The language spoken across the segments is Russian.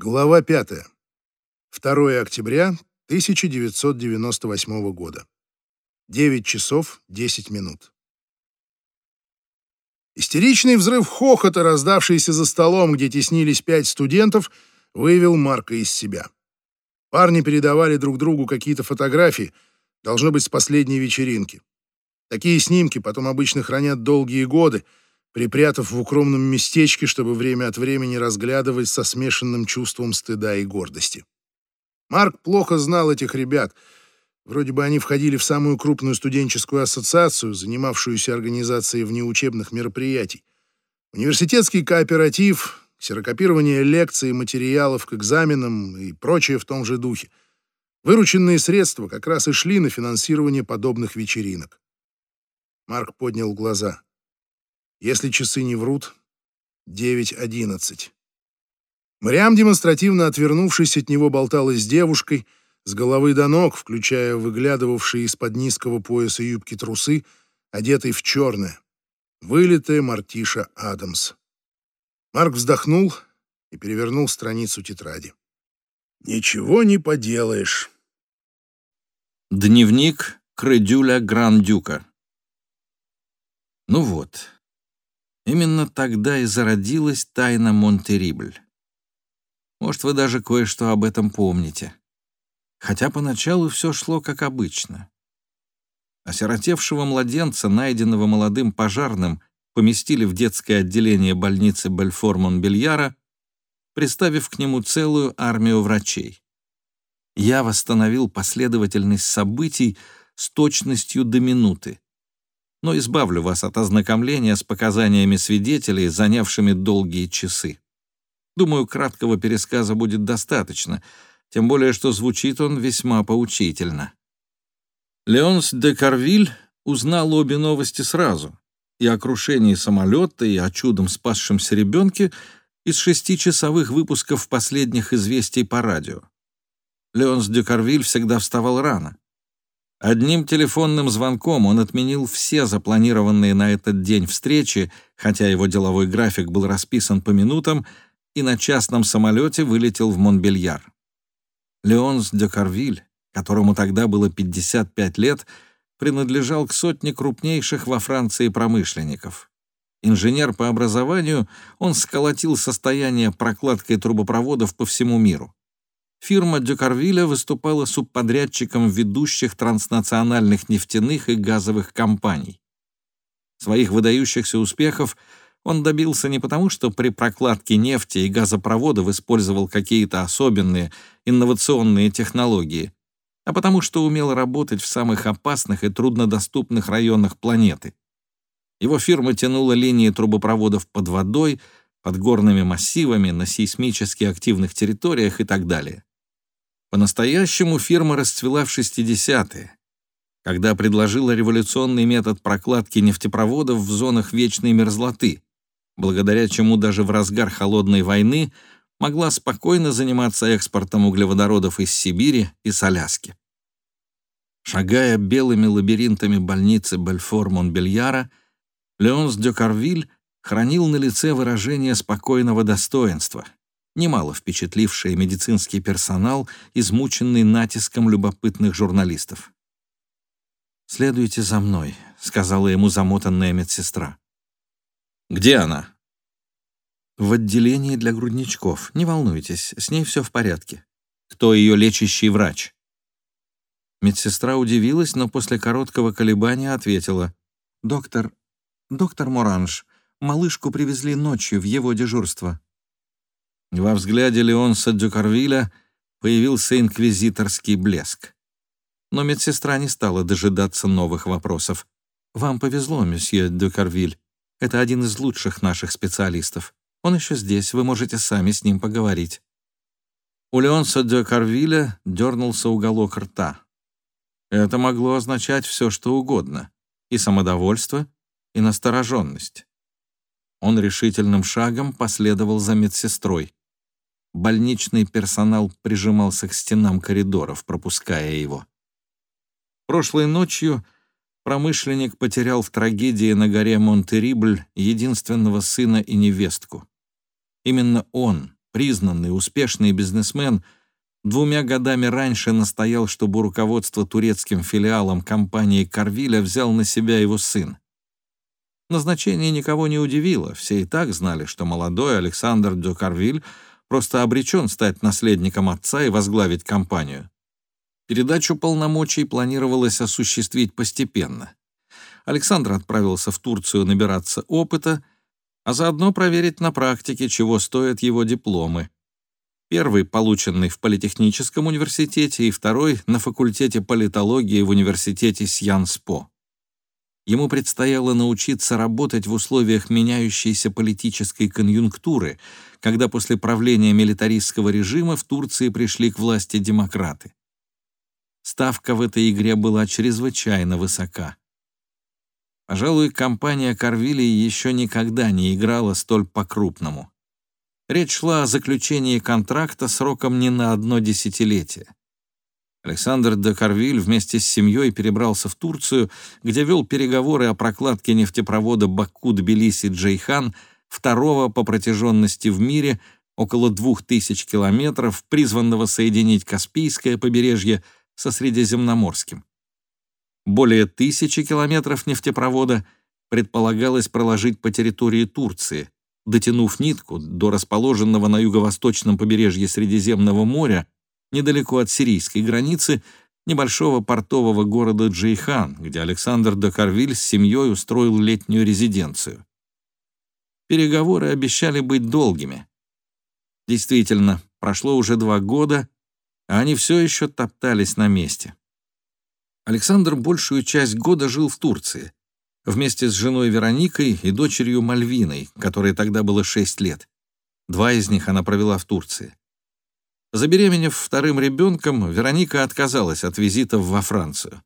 Глава 5. 2 октября 1998 года. 9 часов 10 минут. Истеричный взрыв хохота, раздавшийся за столом, где теснились пять студентов, вывел Марка из себя. Парни передавали друг другу какие-то фотографии, должно быть, с последней вечеринки. Такие снимки потом обычно хранят долгие годы, припрятав в укромном местечке, чтобы время от времени разглядывать со смешанным чувством стыда и гордости. Марк плохо знал этих ребят. Вроде бы они входили в самую крупную студенческую ассоциацию, занимавшуюся организацией внеучебных мероприятий. Университетский кооператив, ксерокопирование лекций, материалов к экзаменам и прочее в том же духе. Вырученные средства как раз и шли на финансирование подобных вечеринок. Марк поднял глаза. Если часы не врут, 9.11. Мариам, демонстративно отвернувшись от него, болталась с девушкой, с головы до ног, включая выглядывавшие из-под низкого пояса юбки трусы, одетой в черное. Вылитая Мартиша Адамс. Марк вздохнул и перевернул страницу тетради. «Ничего не поделаешь». Дневник Кредюля Грандюка. Ну вот, Именно тогда и зародилась тайна Монтерибль. Может, вы даже кое-что об этом помните. Хотя поначалу все шло как обычно. Осиротевшего младенца, найденного молодым пожарным, поместили в детское отделение больницы Бельфор-Монбельяра, приставив к нему целую армию врачей. Я восстановил последовательность событий с точностью до минуты но избавлю вас от ознакомления с показаниями свидетелей, занявшими долгие часы. Думаю, краткого пересказа будет достаточно, тем более что звучит он весьма поучительно. Леонс де Карвиль узнал обе новости сразу, и о крушении самолета, и о чудом спасшемся ребенке из шестичасовых выпусков последних известий по радио. Леонс де Карвиль всегда вставал рано. Одним телефонным звонком он отменил все запланированные на этот день встречи, хотя его деловой график был расписан по минутам, и на частном самолете вылетел в Монбельяр. Леонс де Карвиль, которому тогда было 55 лет, принадлежал к сотне крупнейших во Франции промышленников. Инженер по образованию, он сколотил состояние прокладкой трубопроводов по всему миру. Фирма Дюкарвиля выступала субподрядчиком ведущих транснациональных нефтяных и газовых компаний. Своих выдающихся успехов он добился не потому, что при прокладке нефти и газопроводов использовал какие-то особенные инновационные технологии, а потому что умел работать в самых опасных и труднодоступных районах планеты. Его фирма тянула линии трубопроводов под водой, под горными массивами, на сейсмически активных территориях и так далее. По-настоящему фирма расцвела в 60-е, когда предложила революционный метод прокладки нефтепроводов в зонах вечной мерзлоты, благодаря чему даже в разгар холодной войны могла спокойно заниматься экспортом углеводородов из Сибири и с Аляски. Шагая белыми лабиринтами больницы Бельфор-Монбельяра, Леонс де Карвиль хранил на лице выражение спокойного достоинства — немало впечатлившая медицинский персонал, измученный натиском любопытных журналистов. «Следуйте за мной», — сказала ему замотанная медсестра. «Где она?» «В отделении для грудничков. Не волнуйтесь, с ней все в порядке. Кто ее лечащий врач?» Медсестра удивилась, но после короткого колебания ответила. «Доктор... доктор Моранж, малышку привезли ночью в его дежурство». Во взгляде Леонса Дюкарвиля появился инквизиторский блеск. Но медсестра не стала дожидаться новых вопросов. «Вам повезло, месье Дюкарвиль. Это один из лучших наших специалистов. Он еще здесь, вы можете сами с ним поговорить». У Леонса Дюкарвиля дернулся уголок рта. Это могло означать все, что угодно. И самодовольство, и настороженность. Он решительным шагом последовал за медсестрой. Больничный персонал прижимался к стенам коридоров, пропуская его. Прошлой ночью промышленник потерял в трагедии на горе Монтерибль единственного сына и невестку. Именно он, признанный, успешный бизнесмен, двумя годами раньше настоял, чтобы руководство турецким филиалом компании Карвиля взял на себя его сын. Назначение никого не удивило, все и так знали, что молодой Александр де Карвиль просто обречен стать наследником отца и возглавить компанию. Передачу полномочий планировалось осуществить постепенно. Александр отправился в Турцию набираться опыта, а заодно проверить на практике, чего стоят его дипломы. Первый, полученный в Политехническом университете, и второй — на факультете политологии в университете Сьянспо. Ему предстояло научиться работать в условиях меняющейся политической конъюнктуры, когда после правления милитаристского режима в Турции пришли к власти демократы. Ставка в этой игре была чрезвычайно высока. Пожалуй, компания Корвилли еще никогда не играла столь по-крупному. Речь шла о заключении контракта сроком не на одно десятилетие. Александр де Карвиль вместе с семьей перебрался в Турцию, где вел переговоры о прокладке нефтепровода Баку-Тбилиси-Джейхан, второго по протяженности в мире, около двух тысяч километров, призванного соединить Каспийское побережье со Средиземноморским. Более тысячи километров нефтепровода предполагалось проложить по территории Турции, дотянув нитку до расположенного на юго-восточном побережье Средиземного моря, недалеко от сирийской границы, небольшого портового города Джейхан, где Александр де Карвиль с семьей устроил летнюю резиденцию. Переговоры обещали быть долгими. Действительно, прошло уже два года, а они все еще топтались на месте. Александр большую часть года жил в Турции, вместе с женой Вероникой и дочерью Мальвиной, которой тогда было 6 лет. Два из них она провела в Турции. Забеременев вторым ребенком, Вероника отказалась от визитов во Францию.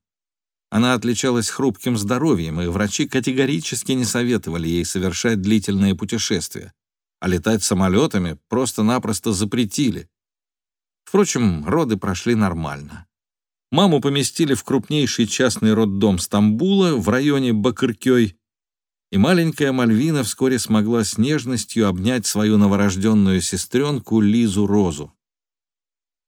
Она отличалась хрупким здоровьем, и врачи категорически не советовали ей совершать длительные путешествия, а летать самолетами просто-напросто запретили. Впрочем, роды прошли нормально. Маму поместили в крупнейший частный роддом Стамбула в районе Бакыркёй, и маленькая Мальвина вскоре смогла с нежностью обнять свою новорожденную сестренку Лизу Розу.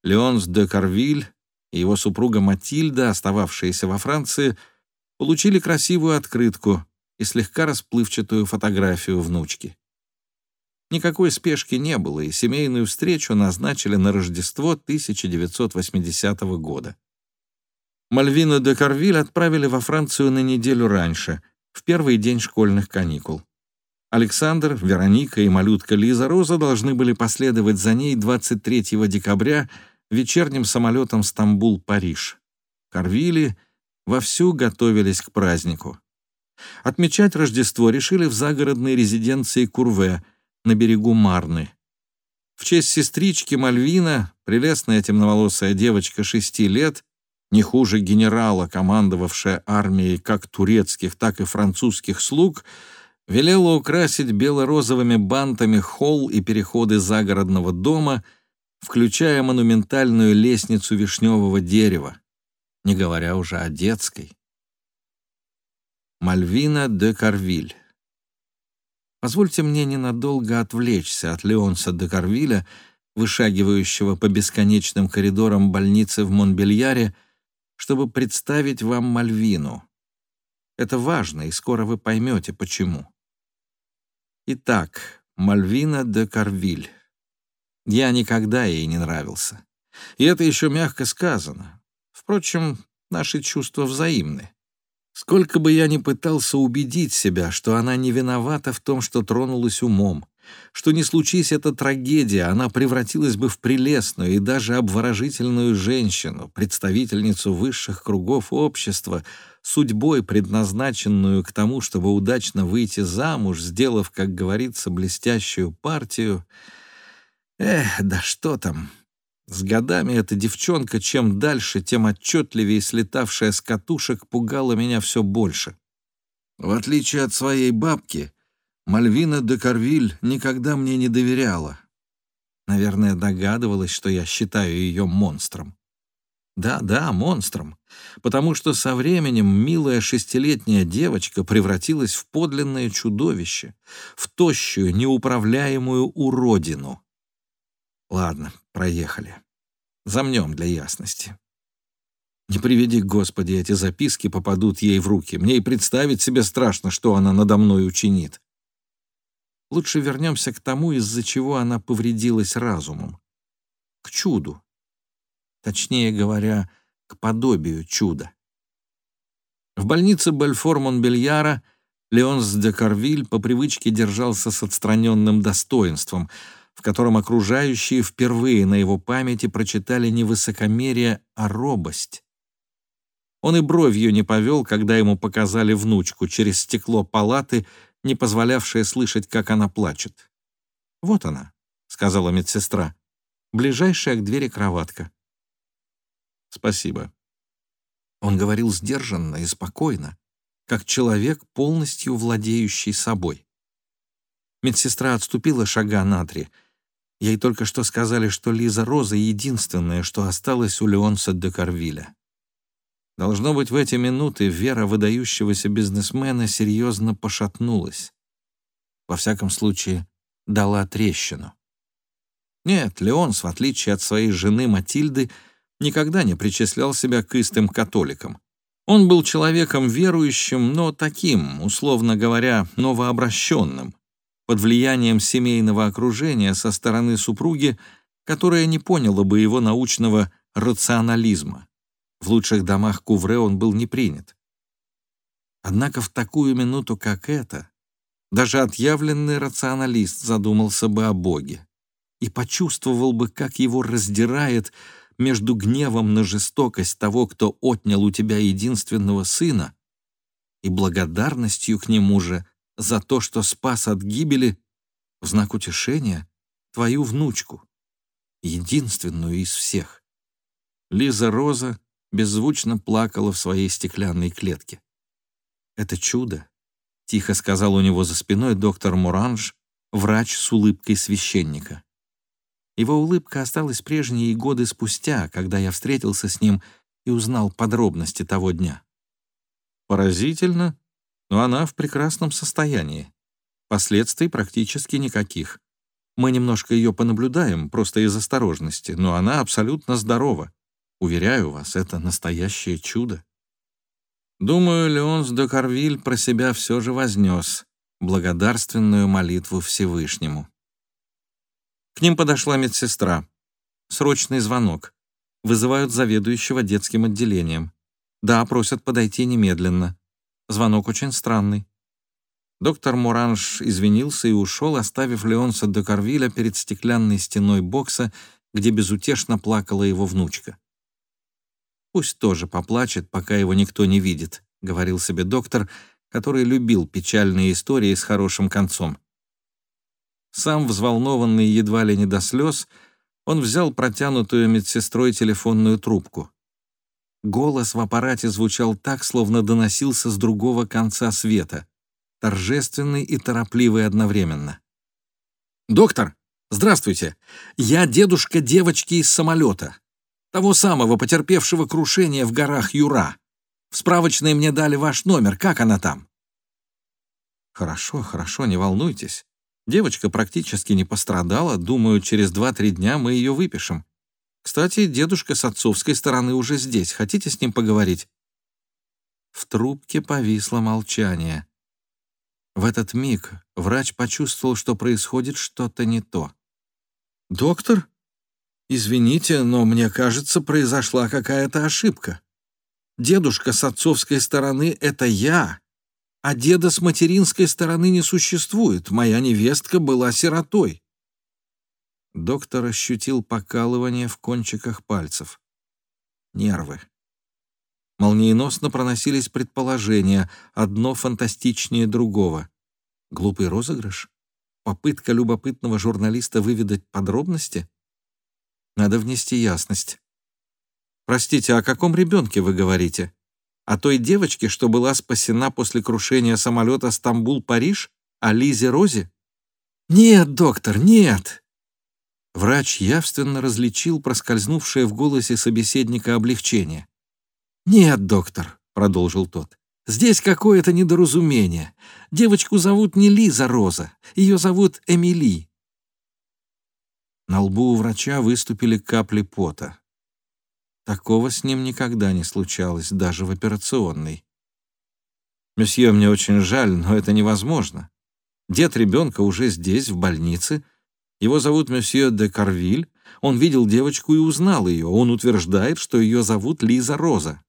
Леонс де Карвиль и его супруга Матильда, остававшиеся во Франции, получили красивую открытку и слегка расплывчатую фотографию внучки. Никакой спешки не было, и семейную встречу назначили на Рождество 1980 года. Мальвину де Карвиль отправили во Францию на неделю раньше, в первый день школьных каникул. Александр, Вероника и малютка Лиза Роза должны были последовать за ней 23 декабря вечерним самолетом Стамбул-Париж. Карвили вовсю готовились к празднику. Отмечать Рождество решили в загородной резиденции Курве на берегу Марны. В честь сестрички Мальвина, прелестная темноволосая девочка шести лет, не хуже генерала, командовавшая армией как турецких, так и французских слуг, велела украсить бело-розовыми бантами холл и переходы загородного дома, включая монументальную лестницу вишневого дерева, не говоря уже о детской. Мальвина де Карвиль. Позвольте мне ненадолго отвлечься от Леонса де Карвиля, вышагивающего по бесконечным коридорам больницы в Монбельяре, чтобы представить вам Мальвину. Это важно, и скоро вы поймете, почему. Итак, Мальвина де Карвиль. Я никогда ей не нравился. И это еще мягко сказано. Впрочем, наши чувства взаимны. Сколько бы я ни пытался убедить себя, что она не виновата в том, что тронулась умом, что не случись эта трагедия, она превратилась бы в прелестную и даже обворожительную женщину, представительницу высших кругов общества, судьбой предназначенную к тому, чтобы удачно выйти замуж, сделав, как говорится, блестящую партию. Эх, да что там. С годами эта девчонка чем дальше, тем отчетливее слетавшая с катушек пугала меня все больше. В отличие от своей бабки, Мальвина де Карвиль никогда мне не доверяла. Наверное, догадывалась, что я считаю ее монстром. Да-да, монстром, потому что со временем милая шестилетняя девочка превратилась в подлинное чудовище, в тощую, неуправляемую уродину. Ладно, проехали. Замнем для ясности. Не приведи, Господи, эти записки попадут ей в руки. Мне и представить себе страшно, что она надо мной учинит. Лучше вернемся к тому, из-за чего она повредилась разумом. К чуду. Точнее говоря, к подобию чуда. В больнице Бельфор-Монбельяра Леонс де Карвиль по привычке держался с отстраненным достоинством, в котором окружающие впервые на его памяти прочитали не высокомерие, а робость. Он и бровью не повел, когда ему показали внучку через стекло палаты, не позволявшее слышать, как она плачет. «Вот она», — сказала медсестра, — «ближайшая к двери кроватка». «Спасибо». Он говорил сдержанно и спокойно, как человек, полностью владеющий собой. Медсестра отступила шага на три. Ей только что сказали, что Лиза Роза — единственная, что осталось у Леонса де Карвиля. Должно быть, в эти минуты вера выдающегося бизнесмена серьезно пошатнулась. Во всяком случае, дала трещину. Нет, Леонс, в отличие от своей жены Матильды, никогда не причислял себя к истым католикам. Он был человеком верующим, но таким, условно говоря, новообращенным, под влиянием семейного окружения со стороны супруги, которая не поняла бы его научного рационализма. В лучших домах Кувре он был не принят. Однако в такую минуту, как эта, даже отъявленный рационалист задумался бы о Боге и почувствовал бы, как его раздирает между гневом на жестокость того, кто отнял у тебя единственного сына, и благодарностью к нему же за то, что спас от гибели в знак утешения твою внучку, единственную из всех. Лиза Роза беззвучно плакала в своей стеклянной клетке. «Это чудо», — тихо сказал у него за спиной доктор Муранж, врач с улыбкой священника. Его улыбка осталась прежней и годы спустя, когда я встретился с ним и узнал подробности того дня. Поразительно, но она в прекрасном состоянии. Последствий практически никаких. Мы немножко ее понаблюдаем, просто из осторожности, но она абсолютно здорова. Уверяю вас, это настоящее чудо. Думаю, Леонс де Карвиль про себя все же вознес благодарственную молитву Всевышнему. К ним подошла медсестра. Срочный звонок. Вызывают заведующего детским отделением. Да, просят подойти немедленно. Звонок очень странный. Доктор Муранж извинился и ушел, оставив Леонса де Карвиля перед стеклянной стеной бокса, где безутешно плакала его внучка. Пусть тоже поплачет, пока его никто не видит, говорил себе доктор, который любил печальные истории с хорошим концом. Сам взволнованный едва ли не до слез, он взял протянутую медсестрой телефонную трубку. Голос в аппарате звучал так, словно доносился с другого конца света, торжественный и торопливый одновременно. «Доктор, здравствуйте! Я дедушка девочки из самолета того самого потерпевшего крушение в горах Юра. В справочной мне дали ваш номер. Как она там?» «Хорошо, хорошо, не волнуйтесь. Девочка практически не пострадала. Думаю, через два-три дня мы ее выпишем. Кстати, дедушка с отцовской стороны уже здесь. Хотите с ним поговорить?» В трубке повисло молчание. В этот миг врач почувствовал, что происходит что-то не то. «Доктор?» «Извините, но мне кажется, произошла какая-то ошибка. Дедушка с отцовской стороны — это я, а деда с материнской стороны не существует. Моя невестка была сиротой». Доктор ощутил покалывание в кончиках пальцев. Нервы. Молниеносно проносились предположения, одно фантастичнее другого. Глупый розыгрыш? Попытка любопытного журналиста выведать подробности? Надо внести ясность. Простите, о каком ребенке вы говорите? О той девочке, что была спасена после крушения самолета Стамбул-Париж? О Лизе Розе? Нет, доктор, нет. Врач явственно различил проскользнувшее в голосе собеседника облегчение. «Нет, доктор», — продолжил тот, — «здесь какое-то недоразумение. Девочку зовут не Лиза Роза, ее зовут Эмили. На лбу у врача выступили капли пота. Такого с ним никогда не случалось, даже в операционной. «Месье, мне очень жаль, но это невозможно. Дед ребенка уже здесь, в больнице. Его зовут месье де Карвиль. Он видел девочку и узнал ее. Он утверждает, что ее зовут Лиза Роза».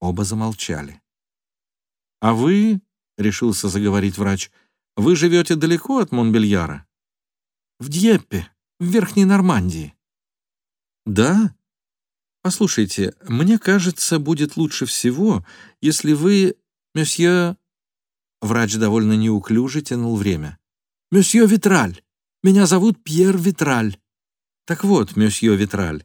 Оба замолчали. «А вы, — решился заговорить врач, — вы живете далеко от Монбельяра?» «В Дьеппе, в Верхней Нормандии». «Да? Послушайте, мне кажется, будет лучше всего, если вы, месье...» Врач довольно неуклюже тянул время. «Месье Витраль! Меня зовут Пьер Витраль!» «Так вот, месье Витраль,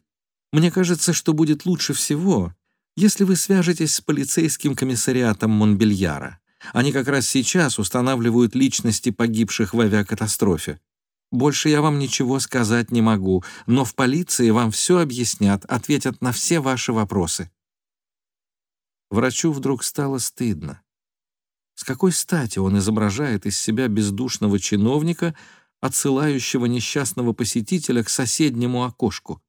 мне кажется, что будет лучше всего, если вы свяжетесь с полицейским комиссариатом Монбельяра. Они как раз сейчас устанавливают личности погибших в авиакатастрофе. Больше я вам ничего сказать не могу, но в полиции вам все объяснят, ответят на все ваши вопросы». Врачу вдруг стало стыдно. С какой стати он изображает из себя бездушного чиновника, отсылающего несчастного посетителя к соседнему окошку?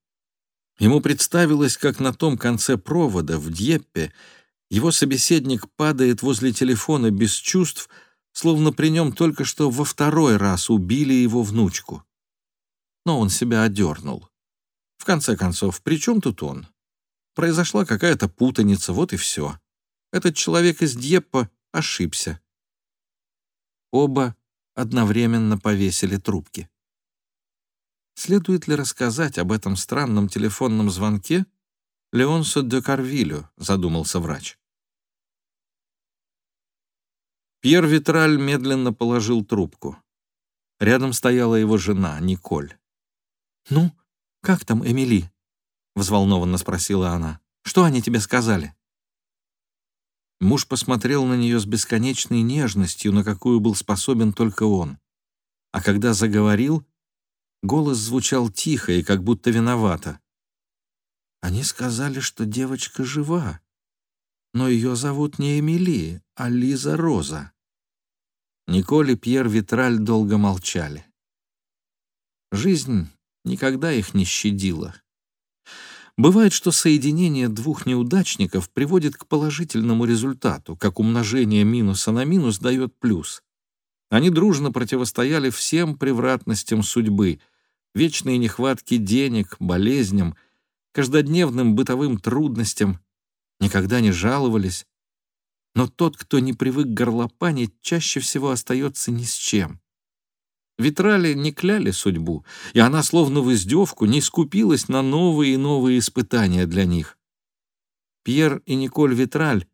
Ему представилось, как на том конце провода, в Дьеппе, его собеседник падает возле телефона без чувств, словно при нем только что во второй раз убили его внучку. Но он себя одернул. В конце концов, при чем тут он? Произошла какая-то путаница, вот и все. Этот человек из Дьеппа ошибся. Оба одновременно повесили трубки. Следует ли рассказать об этом странном телефонном звонке Леонсо де Карвилю, задумался врач. Пьер Витраль медленно положил трубку. Рядом стояла его жена, Николь. «Ну, как там Эмили?» — взволнованно спросила она. «Что они тебе сказали?» Муж посмотрел на нее с бесконечной нежностью, на какую был способен только он. А когда заговорил, голос звучал тихо и как будто виновато. «Они сказали, что девочка жива но ее зовут не Эмили, а Лиза Роза». Николь и Пьер Витраль долго молчали. Жизнь никогда их не щадила. Бывает, что соединение двух неудачников приводит к положительному результату, как умножение минуса на минус дает плюс. Они дружно противостояли всем превратностям судьбы, вечной нехватке денег, болезням, каждодневным бытовым трудностям, никогда не жаловались. Но тот, кто не привык горлопанить, чаще всего остается ни с чем. Витрали не кляли судьбу, и она, словно в издевку, не скупилась на новые и новые испытания для них. Пьер и Николь Витраль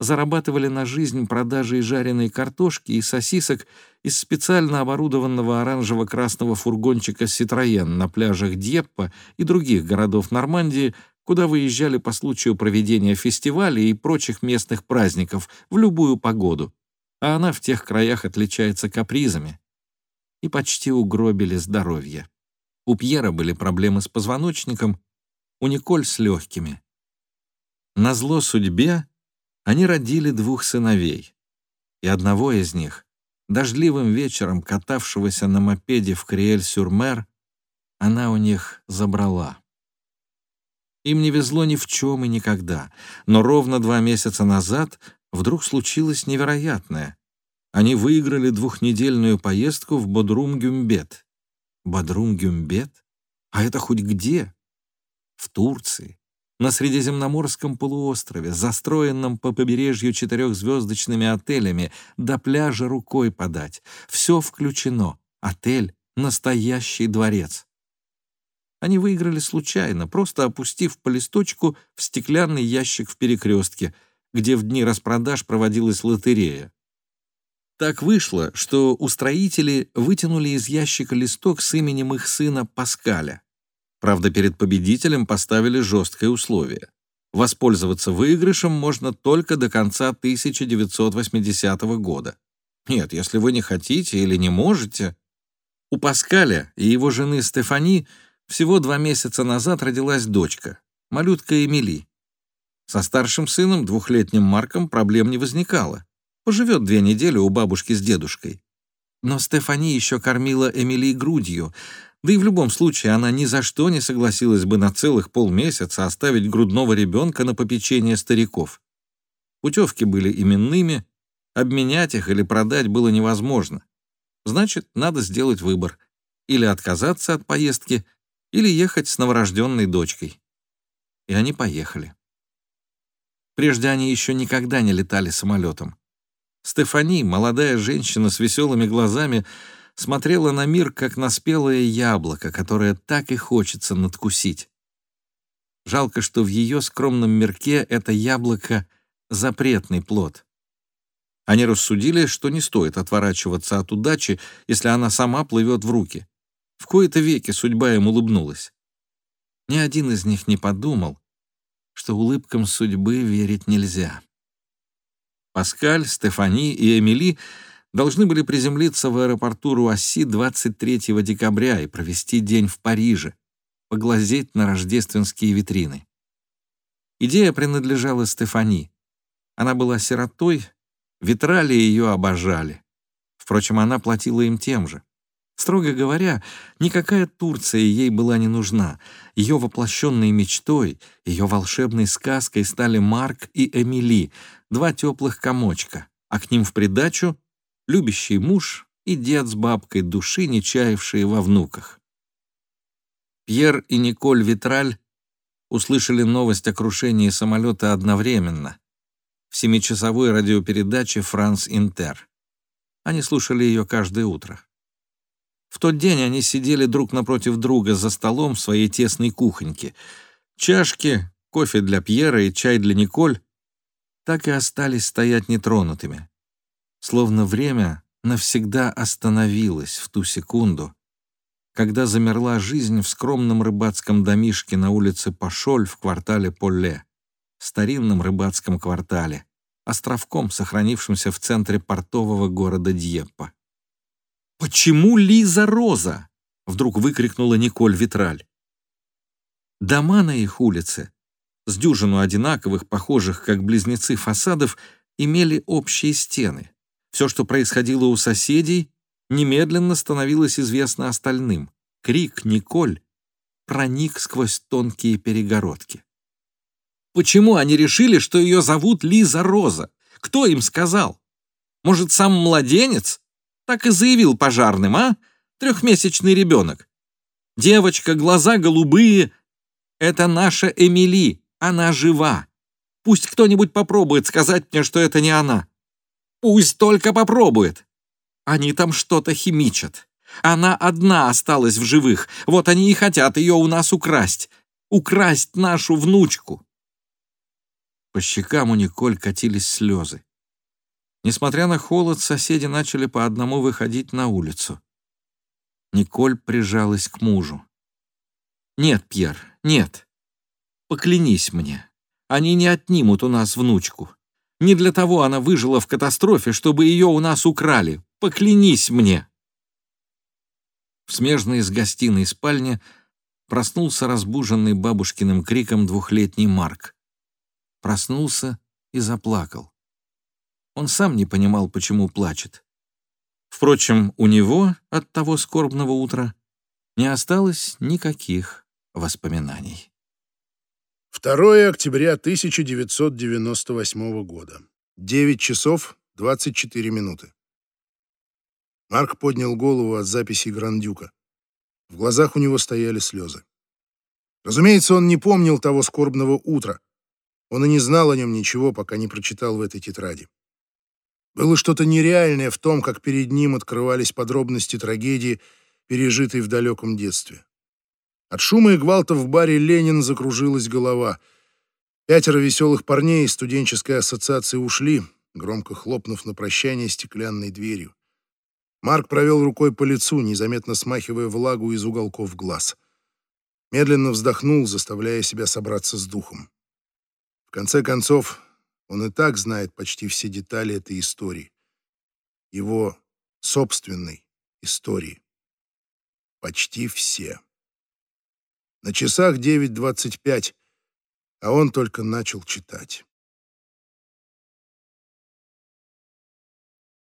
зарабатывали на жизнь продажей жареной картошки и сосисок из специально оборудованного оранжево-красного фургончика «Ситроен» на пляжах Дьеппа и других городов Нормандии куда выезжали по случаю проведения фестивалей и прочих местных праздников в любую погоду, а она в тех краях отличается капризами. И почти угробили здоровье. У Пьера были проблемы с позвоночником, у Николь с легкими. На зло судьбе они родили двух сыновей, и одного из них, дождливым вечером катавшегося на мопеде в Криэль-Сюрмер, она у них забрала. Им не везло ни в чем и никогда, но ровно два месяца назад вдруг случилось невероятное. Они выиграли двухнедельную поездку в Бодрум-Гюмбет. Бодрум-Гюмбет? А это хоть где? В Турции, на Средиземноморском полуострове, застроенном по побережью четырехзвездочными отелями, до пляжа рукой подать. Все включено. Отель — настоящий дворец. Они выиграли случайно, просто опустив по листочку в стеклянный ящик в перекрестке, где в дни распродаж проводилась лотерея. Так вышло, что устроители вытянули из ящика листок с именем их сына Паскаля. Правда, перед победителем поставили жесткое условие. Воспользоваться выигрышем можно только до конца 1980 года. Нет, если вы не хотите или не можете. У Паскаля и его жены Стефани всего два месяца назад родилась дочка, малютка Эмили. Со старшим сыном, двухлетним Марком, проблем не возникало. Поживет две недели у бабушки с дедушкой. Но Стефани еще кормила Эмили грудью, да и в любом случае она ни за что не согласилась бы на целых полмесяца оставить грудного ребенка на попечение стариков. Путевки были именными, обменять их или продать было невозможно. Значит, надо сделать выбор. Или отказаться от поездки, или ехать с новорожденной дочкой. И они поехали. Прежде они еще никогда не летали самолетом. Стефани, молодая женщина с веселыми глазами, смотрела на мир, как на спелое яблоко, которое так и хочется надкусить. Жалко, что в ее скромном мирке это яблоко — запретный плод. Они рассудили, что не стоит отворачиваться от удачи, если она сама плывет в руки. В кои-то веки судьба им улыбнулась. Ни один из них не подумал, что улыбкам судьбы верить нельзя. Паскаль, Стефани и Эмили должны были приземлиться в аэропорту Руасси 23 декабря и провести день в Париже, поглазеть на рождественские витрины. Идея принадлежала Стефани. Она была сиротой, витрали ее обожали. Впрочем, она платила им тем же. Строго говоря, никакая Турция ей была не нужна. Ее воплощенной мечтой, ее волшебной сказкой стали Марк и Эмили, два теплых комочка, а к ним в придачу любящий муж и дед с бабкой души, не чаявшие во внуках. Пьер и Николь Витраль услышали новость о крушении самолета одновременно в семичасовой радиопередаче «Франс Интер». Они слушали ее каждое утро. В тот день они сидели друг напротив друга за столом в своей тесной кухоньке. Чашки, кофе для Пьера и чай для Николь так и остались стоять нетронутыми. Словно время навсегда остановилось в ту секунду, когда замерла жизнь в скромном рыбацком домишке на улице Пашоль в квартале Полле, старинном рыбацком квартале, островком, сохранившемся в центре портового города Дьеппа. «Почему Лиза Роза?» — вдруг выкрикнула Николь Витраль. Дома на их улице, с дюжину одинаковых, похожих как близнецы фасадов, имели общие стены. Все, что происходило у соседей, немедленно становилось известно остальным. Крик Николь проник сквозь тонкие перегородки. Почему они решили, что ее зовут Лиза Роза? Кто им сказал? Может, сам младенец? Так и заявил пожарным, а? Трехмесячный ребенок. Девочка, глаза голубые. Это наша Эмили, она жива. Пусть кто-нибудь попробует сказать мне, что это не она. Пусть только попробует. Они там что-то химичат. Она одна осталась в живых. Вот они и хотят ее у нас украсть. Украсть нашу внучку. По щекам у Николь катились слезы. Несмотря на холод, соседи начали по одному выходить на улицу. Николь прижалась к мужу. «Нет, Пьер, нет. Поклянись мне. Они не отнимут у нас внучку. Не для того она выжила в катастрофе, чтобы ее у нас украли. Поклянись мне!» В смежной с гостиной спальне проснулся разбуженный бабушкиным криком двухлетний Марк. Проснулся и заплакал. Он сам не понимал, почему плачет. Впрочем, у него от того скорбного утра не осталось никаких воспоминаний. 2 октября 1998 года. 9 часов 24 минуты. Марк поднял голову от записи Грандюка. В глазах у него стояли слезы. Разумеется, он не помнил того скорбного утра. Он и не знал о нем ничего, пока не прочитал в этой тетради. Было что-то нереальное в том, как перед ним открывались подробности трагедии, пережитой в далеком детстве. От шума и гвалта в баре «Ленин» закружилась голова. Пятеро веселых парней из студенческой ассоциации ушли, громко хлопнув на прощание стеклянной дверью. Марк провел рукой по лицу, незаметно смахивая влагу из уголков глаз. Медленно вздохнул, заставляя себя собраться с духом. В конце концов, он и так знает почти все детали этой истории. Его собственной истории. Почти все. На часах 9.25, а он только начал читать.